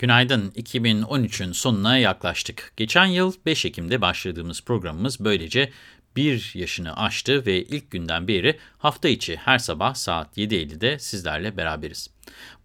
Günaydın. 2013'ün sonuna yaklaştık. Geçen yıl 5 Ekim'de başladığımız programımız böylece bir yaşını aştı ve ilk günden beri hafta içi her sabah saat 7.50'de sizlerle beraberiz.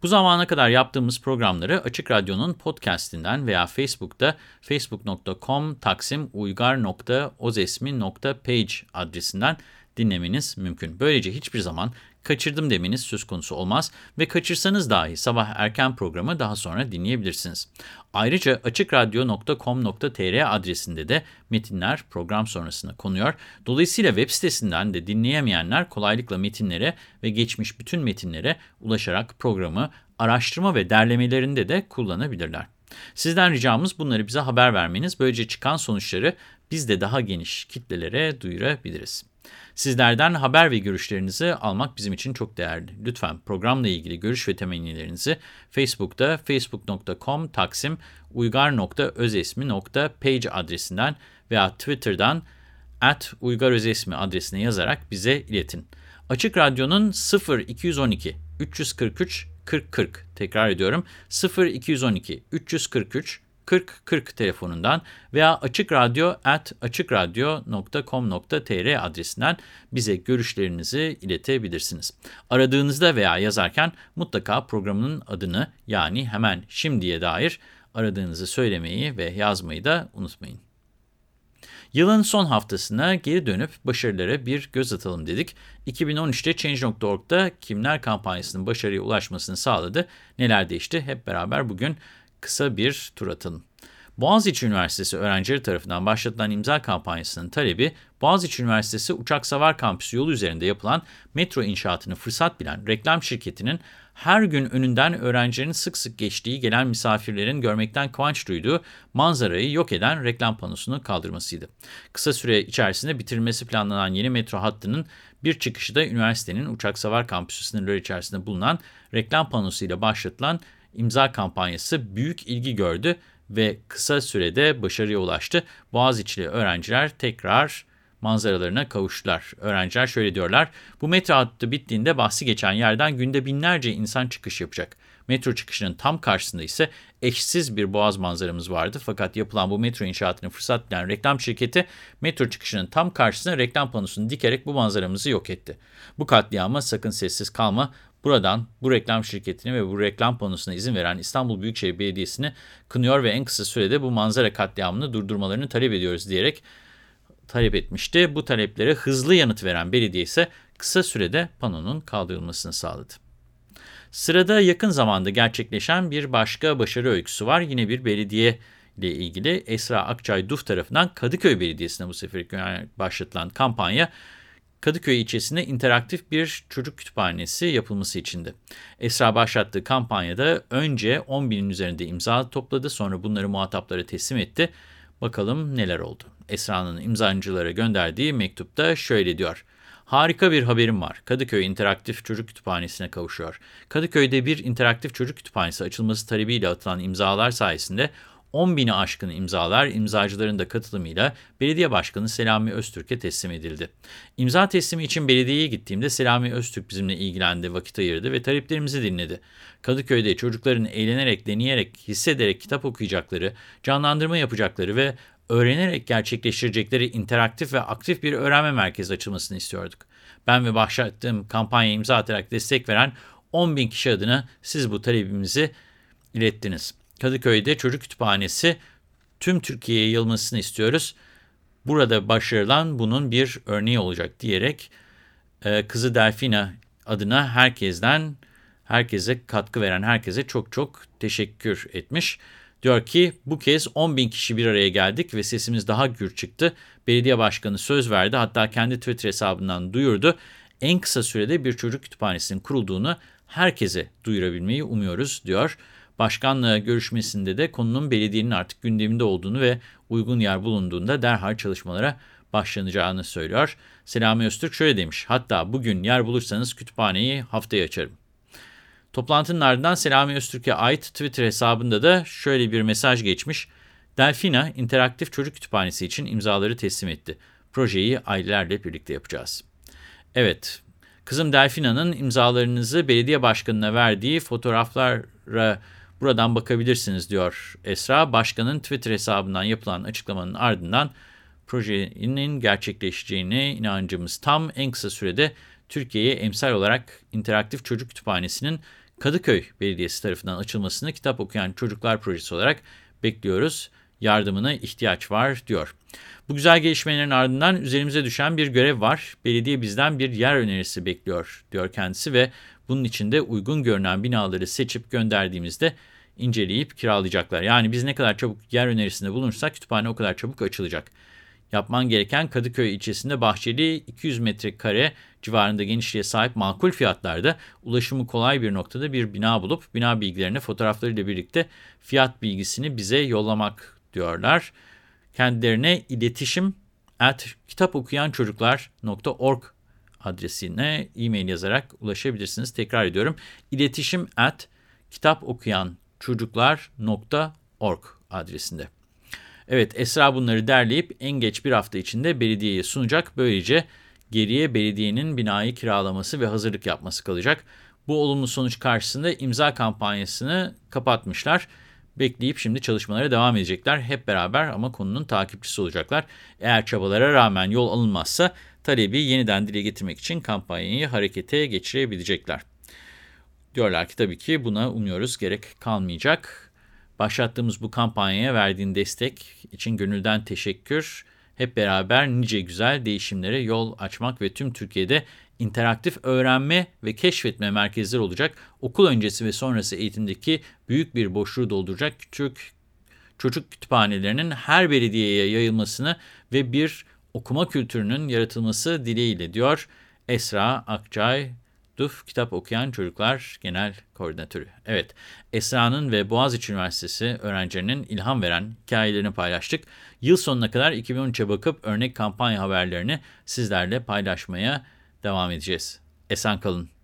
Bu zamana kadar yaptığımız programları Açık Radyo'nun podcastinden veya Facebook'ta facebook.com taksim uygar.ozesmi.page adresinden dinlemeniz mümkün. Böylece hiçbir zaman kaçırdım demeniz söz konusu olmaz ve kaçırsanız dahi sabah erken programı daha sonra dinleyebilirsiniz. Ayrıca açıkradyo.com.tr adresinde de metinler program sonrasında konuyor. Dolayısıyla web sitesinden de dinleyemeyenler kolaylıkla metinlere ve geçmiş bütün metinlere ulaşarak programı araştırma ve derlemelerinde de kullanabilirler. Sizden ricamız bunları bize haber vermeniz. Böylece çıkan sonuçları biz de daha geniş kitlelere duyurabiliriz. Sizlerden haber ve görüşlerinizi almak bizim için çok değerli. Lütfen programla ilgili görüş ve temennilerinizi Facebook'ta facebook.com taksim uygar.özesmi.page adresinden veya Twitter'dan at uygarözesmi adresine yazarak bize iletin. Açık Radyo'nun 0212 343 4040 tekrar ediyorum 0212 343 4040 telefonundan veya açıkradyo.com.tr adresinden bize görüşlerinizi iletebilirsiniz. Aradığınızda veya yazarken mutlaka programın adını yani hemen şimdiye dair aradığınızı söylemeyi ve yazmayı da unutmayın. Yılın son haftasına geri dönüp başarılara bir göz atalım dedik. 2013'te Change.org'da kimler kampanyasının başarıya ulaşmasını sağladı, neler değişti hep beraber bugün kısa bir tur atalım. Boğaziçi Üniversitesi öğrencileri tarafından başlatılan imza kampanyasının talebi, Boğaziçi Üniversitesi Uçak Savar Kampüsü yolu üzerinde yapılan metro inşaatını fırsat bilen reklam şirketinin her gün önünden öğrencilerin sık sık geçtiği gelen misafirlerin görmekten kıvanç duyduğu manzarayı yok eden reklam panosunu kaldırmasıydı. Kısa süre içerisinde bitirilmesi planlanan yeni metro hattının bir çıkışı da üniversitenin Uçak Savar Kampüsü sınırları içerisinde bulunan reklam panosuyla başlatılan imza kampanyası büyük ilgi gördü ve kısa sürede başarıya ulaştı. Boğaziçi'li öğrenciler tekrar manzaralarına kavuştular. Öğrenciler şöyle diyorlar, bu metro hattı bittiğinde bahsi geçen yerden günde binlerce insan çıkış yapacak. Metro çıkışının tam karşısında ise eşsiz bir boğaz manzaramız vardı. Fakat yapılan bu metro inşaatını fırsat bilen reklam şirketi metro çıkışının tam karşısına reklam panosunu dikerek bu manzaramızı yok etti. Bu katliama sakın sessiz kalma. Buradan bu reklam şirketini ve bu reklam panosuna izin veren İstanbul Büyükşehir Belediyesi'ni kınıyor ve en kısa sürede bu manzara katliamını durdurmalarını talep ediyoruz diyerek talep etmişti. Bu taleplere hızlı yanıt veren belediye ise kısa sürede panonun kaldırılmasını sağladı. Sırada yakın zamanda gerçekleşen bir başka başarı öyküsü var. Yine bir belediye ile ilgili Esra Akçay Duf tarafından Kadıköy Belediyesi'ne bu sefer başlatılan kampanya Kadıköy ilçesinde interaktif bir çocuk kütüphanesi yapılması içindi. Esra başlattığı kampanyada önce 10 binin üzerinde imza topladı sonra bunları muhataplara teslim etti. Bakalım neler oldu. Esra'nın imzancılara gönderdiği mektupta şöyle diyor. Harika bir haberim var. Kadıköy İnteraktif Çocuk Kütüphanesi'ne kavuşuyor. Kadıköy'de bir interaktif çocuk kütüphanesi açılması talebiyle atılan imzalar sayesinde 10 bini aşkın imzalar imzacıların da katılımıyla belediye başkanı Selami Öztürk'e teslim edildi. İmza teslimi için belediyeye gittiğimde Selami Öztürk bizimle ilgilendi, vakit ayırdı ve taleplerimizi dinledi. Kadıköy'de çocukların eğlenerek, deneyerek, hissederek kitap okuyacakları, canlandırma yapacakları ve öğrenerek gerçekleştirecekleri interaktif ve aktif bir öğrenme merkezi açılmasını istiyorduk. Ben ve başlattığım kampanya imza atarak destek veren 10 bin kişi adına siz bu talebimizi ilettiniz. Kadıköy'de çocuk kütüphanesi tüm Türkiye'ye yayılmasını istiyoruz. Burada başarılan bunun bir örneği olacak diyerek e, kızı Delfina adına herkesten, herkese katkı veren herkese çok çok teşekkür etmiş. Diyor ki bu kez 10 bin kişi bir araya geldik ve sesimiz daha gür çıktı. Belediye başkanı söz verdi hatta kendi Twitter hesabından duyurdu. En kısa sürede bir çocuk kütüphanesinin kurulduğunu herkese duyurabilmeyi umuyoruz diyor. Başkanla görüşmesinde de konunun belediyenin artık gündeminde olduğunu ve uygun yer bulunduğunda derhal çalışmalara başlanacağını söylüyor. Selami Öztürk şöyle demiş, hatta bugün yer bulursanız kütüphaneyi haftaya açarım. Toplantının ardından Selami Öztürk'e ait Twitter hesabında da şöyle bir mesaj geçmiş. Delfina interaktif çocuk kütüphanesi için imzaları teslim etti. Projeyi ailelerle birlikte yapacağız. Evet, kızım Delfina'nın imzalarınızı belediye başkanına verdiği fotoğraflara Buradan bakabilirsiniz diyor Esra. Başkanın Twitter hesabından yapılan açıklamanın ardından projenin gerçekleşeceğine inancımız tam en kısa sürede Türkiye'ye emsal olarak interaktif çocuk kütüphanesinin Kadıköy Belediyesi tarafından açılmasını kitap okuyan çocuklar projesi olarak bekliyoruz. Yardımına ihtiyaç var diyor. Bu güzel gelişmelerin ardından üzerimize düşen bir görev var. Belediye bizden bir yer önerisi bekliyor diyor kendisi ve bunun için de uygun görünen binaları seçip gönderdiğimizde inceleyip kiralayacaklar. Yani biz ne kadar çabuk yer önerisinde bulunursak kütüphane o kadar çabuk açılacak. Yapman gereken Kadıköy ilçesinde bahçeli 200 metrekare civarında genişliğe sahip makul fiyatlarda ulaşımı kolay bir noktada bir bina bulup bina bilgilerini fotoğraflarıyla birlikte fiyat bilgisini bize yollamak diyorlar. Kendilerine iletişim at kitapokuyançocuklar.org adresine e-mail yazarak ulaşabilirsiniz. Tekrar ediyorum. İletişim at kitapokuyançocuklar.org adresinde. Evet Esra bunları derleyip en geç bir hafta içinde belediyeye sunacak. Böylece geriye belediyenin binayı kiralaması ve hazırlık yapması kalacak. Bu olumlu sonuç karşısında imza kampanyasını kapatmışlar. Bekleyip şimdi çalışmalara devam edecekler. Hep beraber ama konunun takipçisi olacaklar. Eğer çabalara rağmen yol alınmazsa talebi yeniden dile getirmek için kampanyayı harekete geçirebilecekler. Diyorlar ki tabii ki buna umuyoruz gerek kalmayacak. Başlattığımız bu kampanyaya verdiğin destek için gönülden teşekkür. Hep beraber nice güzel değişimlere yol açmak ve tüm Türkiye'de interaktif öğrenme ve keşfetme merkezleri olacak. Okul öncesi ve sonrası eğitimdeki büyük bir boşluğu dolduracak küçük çocuk kütüphanelerinin her belediyeye yayılmasını ve bir okuma kültürünün yaratılması dileğiyle diyor Esra Akçay, DUF Kitap Okuyan Çocuklar Genel Koordinatörü. Evet, Esra'nın ve Boğaziçi Üniversitesi öğrencilerinin ilham veren hikayelerini paylaştık. Yıl sonuna kadar 2013'e bakıp örnek kampanya haberlerini sizlerle paylaşmaya devam edeceğiz. Esen kalın.